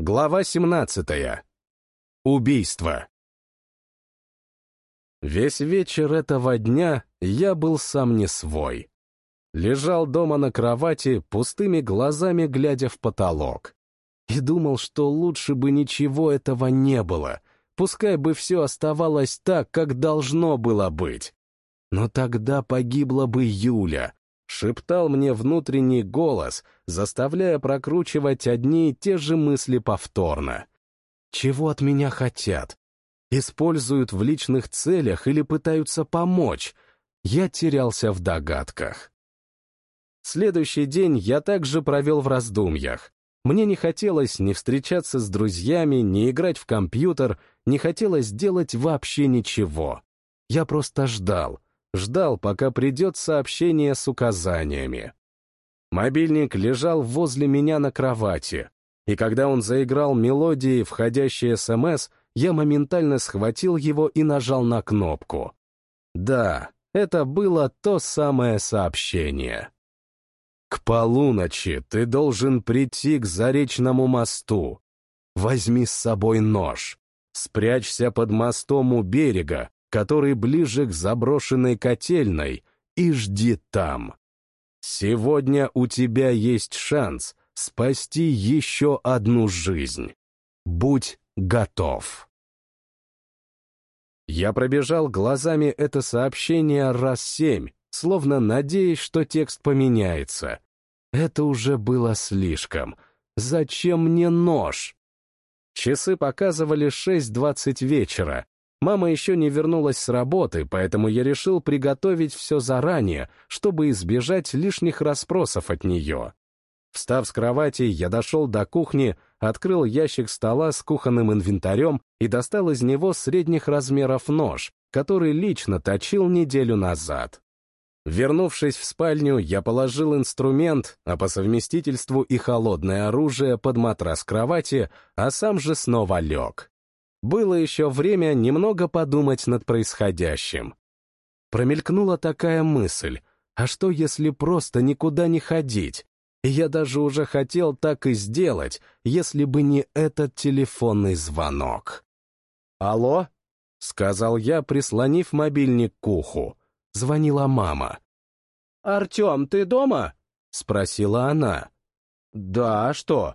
Глава 17. Убийство. Весь вечер этого дня я был сам не свой. Лежал дома на кровати, пустыми глазами глядя в потолок. И думал, что лучше бы ничего этого не было, пускай бы все оставалось так, как должно было быть. Но тогда погибла бы Юля, шептал мне внутренний голос, заставляя прокручивать одни и те же мысли повторно. Чего от меня хотят? Используют в личных целях или пытаются помочь? Я терялся в догадках. Следующий день я также провел в раздумьях. Мне не хотелось ни встречаться с друзьями, ни играть в компьютер, не хотелось делать вообще ничего. Я просто ждал — ждал, пока придет сообщение с указаниями. Мобильник лежал возле меня на кровати, и когда он заиграл мелодии, входящие СМС, я моментально схватил его и нажал на кнопку. Да, это было то самое сообщение. «К полуночи ты должен прийти к Заречному мосту. Возьми с собой нож. Спрячься под мостом у берега, который ближе к заброшенной котельной, и жди там. Сегодня у тебя есть шанс спасти еще одну жизнь. Будь готов. Я пробежал глазами это сообщение раз семь, словно надеясь, что текст поменяется. Это уже было слишком. Зачем мне нож? Часы показывали 6.20 вечера, Мама еще не вернулась с работы, поэтому я решил приготовить все заранее, чтобы избежать лишних расспросов от нее. Встав с кровати, я дошел до кухни, открыл ящик стола с кухонным инвентарем и достал из него средних размеров нож, который лично точил неделю назад. Вернувшись в спальню, я положил инструмент, а по совместительству и холодное оружие под матрас кровати, а сам же снова лег. Было еще время немного подумать над происходящим. Промелькнула такая мысль, а что если просто никуда не ходить? я даже уже хотел так и сделать, если бы не этот телефонный звонок. «Алло?» — сказал я, прислонив мобильник к уху. Звонила мама. «Артем, ты дома?» — спросила она. «Да, а что?»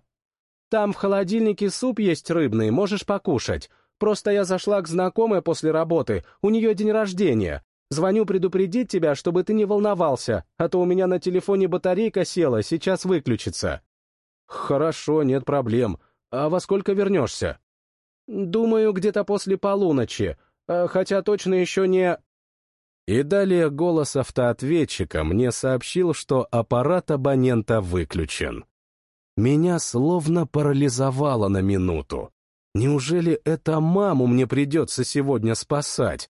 Там в холодильнике суп есть рыбный, можешь покушать. Просто я зашла к знакомой после работы, у нее день рождения. Звоню предупредить тебя, чтобы ты не волновался, а то у меня на телефоне батарейка села, сейчас выключится». «Хорошо, нет проблем. А во сколько вернешься?» «Думаю, где-то после полуночи, а, хотя точно еще не...» И далее голос автоответчика мне сообщил, что аппарат абонента выключен. Меня словно парализовало на минуту. Неужели это маму мне придется сегодня спасать?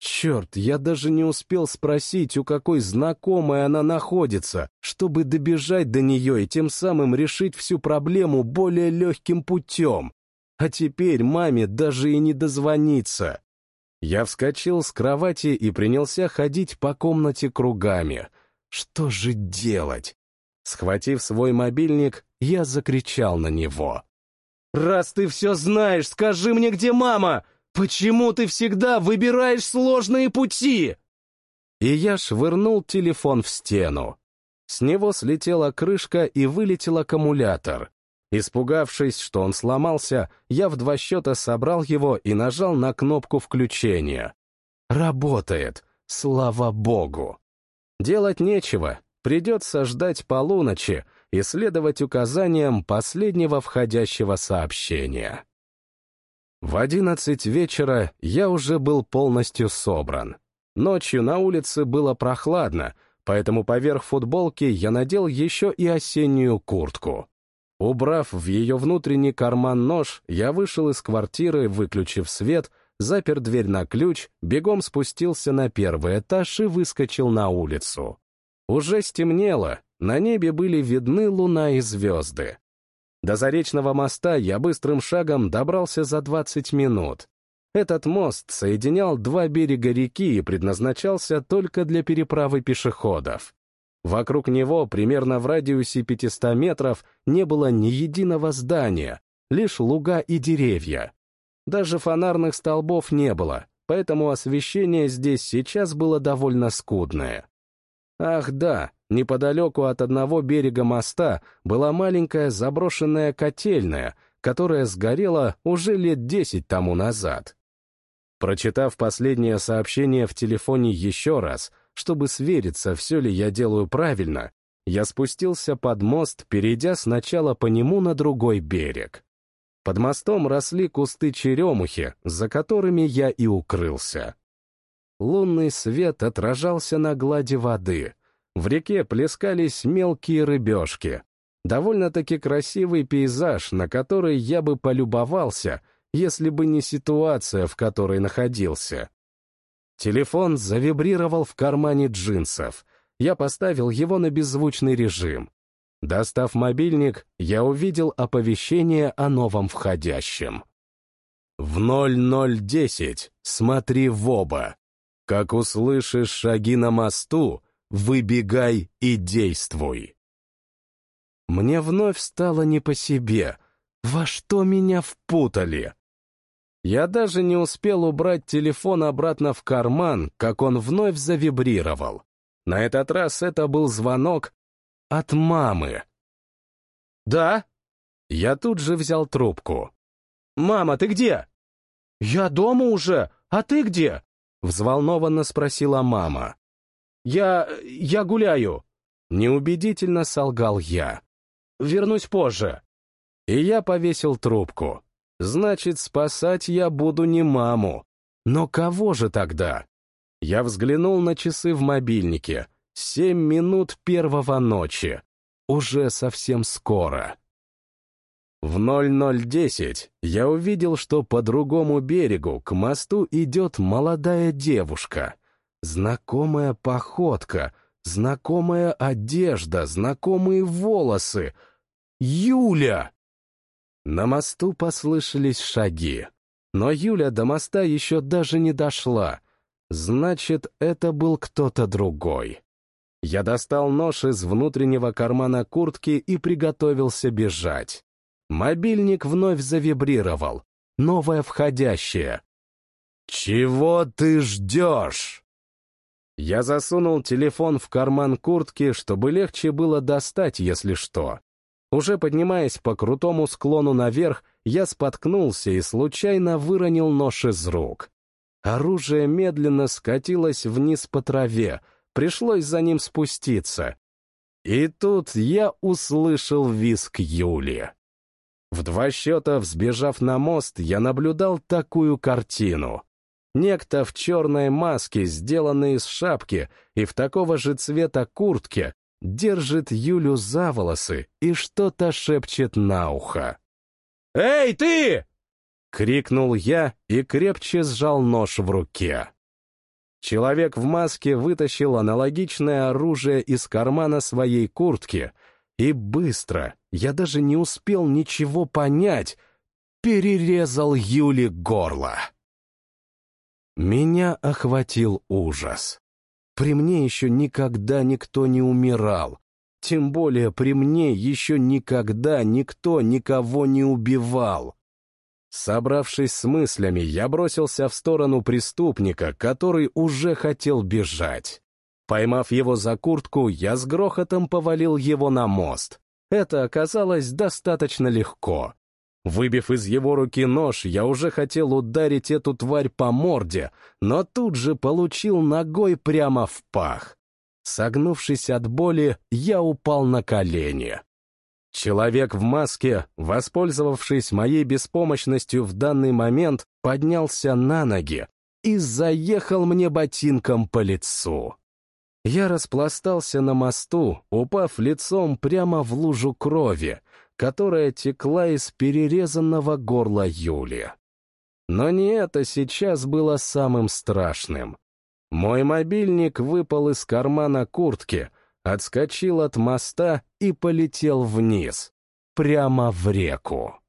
Черт, я даже не успел спросить, у какой знакомой она находится, чтобы добежать до нее и тем самым решить всю проблему более легким путем. А теперь маме даже и не дозвониться. Я вскочил с кровати и принялся ходить по комнате кругами. Что же делать? Схватив свой мобильник, я закричал на него. «Раз ты все знаешь, скажи мне, где мама! Почему ты всегда выбираешь сложные пути?» И я швырнул телефон в стену. С него слетела крышка и вылетел аккумулятор. Испугавшись, что он сломался, я в два счета собрал его и нажал на кнопку включения. Работает, слава богу. Делать нечего, Придется ждать полуночи и следовать указаниям последнего входящего сообщения. В одиннадцать вечера я уже был полностью собран. Ночью на улице было прохладно, поэтому поверх футболки я надел еще и осеннюю куртку. Убрав в ее внутренний карман нож, я вышел из квартиры, выключив свет, запер дверь на ключ, бегом спустился на первый этаж и выскочил на улицу. Уже стемнело, на небе были видны луна и звезды. До Заречного моста я быстрым шагом добрался за 20 минут. Этот мост соединял два берега реки и предназначался только для переправы пешеходов. Вокруг него, примерно в радиусе 500 метров, не было ни единого здания, лишь луга и деревья. Даже фонарных столбов не было, поэтому освещение здесь сейчас было довольно скудное. Ах да, неподалеку от одного берега моста была маленькая заброшенная котельная, которая сгорела уже лет десять тому назад. Прочитав последнее сообщение в телефоне еще раз, чтобы свериться, все ли я делаю правильно, я спустился под мост, перейдя сначала по нему на другой берег. Под мостом росли кусты черемухи, за которыми я и укрылся. Лунный свет отражался на глади воды. В реке плескались мелкие рыбешки. Довольно-таки красивый пейзаж, на который я бы полюбовался, если бы не ситуация, в которой находился. Телефон завибрировал в кармане джинсов. Я поставил его на беззвучный режим. Достав мобильник, я увидел оповещение о новом входящем. В 0010 смотри в оба. Как услышишь шаги на мосту, выбегай и действуй. Мне вновь стало не по себе. Во что меня впутали? Я даже не успел убрать телефон обратно в карман, как он вновь завибрировал. На этот раз это был звонок от мамы. «Да?» Я тут же взял трубку. «Мама, ты где?» «Я дома уже, а ты где?» Взволнованно спросила мама. «Я... я гуляю». Неубедительно солгал я. «Вернусь позже». И я повесил трубку. Значит, спасать я буду не маму. Но кого же тогда? Я взглянул на часы в мобильнике. Семь минут первого ночи. Уже совсем скоро. В 0010 я увидел, что по другому берегу к мосту идет молодая девушка. Знакомая походка, знакомая одежда, знакомые волосы. Юля! На мосту послышались шаги. Но Юля до моста еще даже не дошла. Значит, это был кто-то другой. Я достал нож из внутреннего кармана куртки и приготовился бежать. Мобильник вновь завибрировал. Новое входящее. «Чего ты ждешь?» Я засунул телефон в карман куртки, чтобы легче было достать, если что. Уже поднимаясь по крутому склону наверх, я споткнулся и случайно выронил нож из рук. Оружие медленно скатилось вниз по траве, пришлось за ним спуститься. И тут я услышал виск Юли. В два счета, взбежав на мост, я наблюдал такую картину. Некто в черной маске, сделанной из шапки, и в такого же цвета куртке, держит Юлю за волосы и что-то шепчет на ухо. «Эй, ты!» — крикнул я и крепче сжал нож в руке. Человек в маске вытащил аналогичное оружие из кармана своей куртки и быстро, я даже не успел ничего понять, перерезал Юле горло. Меня охватил ужас. При мне еще никогда никто не умирал. Тем более при мне еще никогда никто никого не убивал. Собравшись с мыслями, я бросился в сторону преступника, который уже хотел бежать. Поймав его за куртку, я с грохотом повалил его на мост. Это оказалось достаточно легко. Выбив из его руки нож, я уже хотел ударить эту тварь по морде, но тут же получил ногой прямо в пах. Согнувшись от боли, я упал на колени. Человек в маске, воспользовавшись моей беспомощностью в данный момент, поднялся на ноги и заехал мне ботинком по лицу. Я распластался на мосту, упав лицом прямо в лужу крови, которая текла из перерезанного горла Юли. Но не это сейчас было самым страшным. Мой мобильник выпал из кармана куртки, отскочил от моста и полетел вниз, прямо в реку.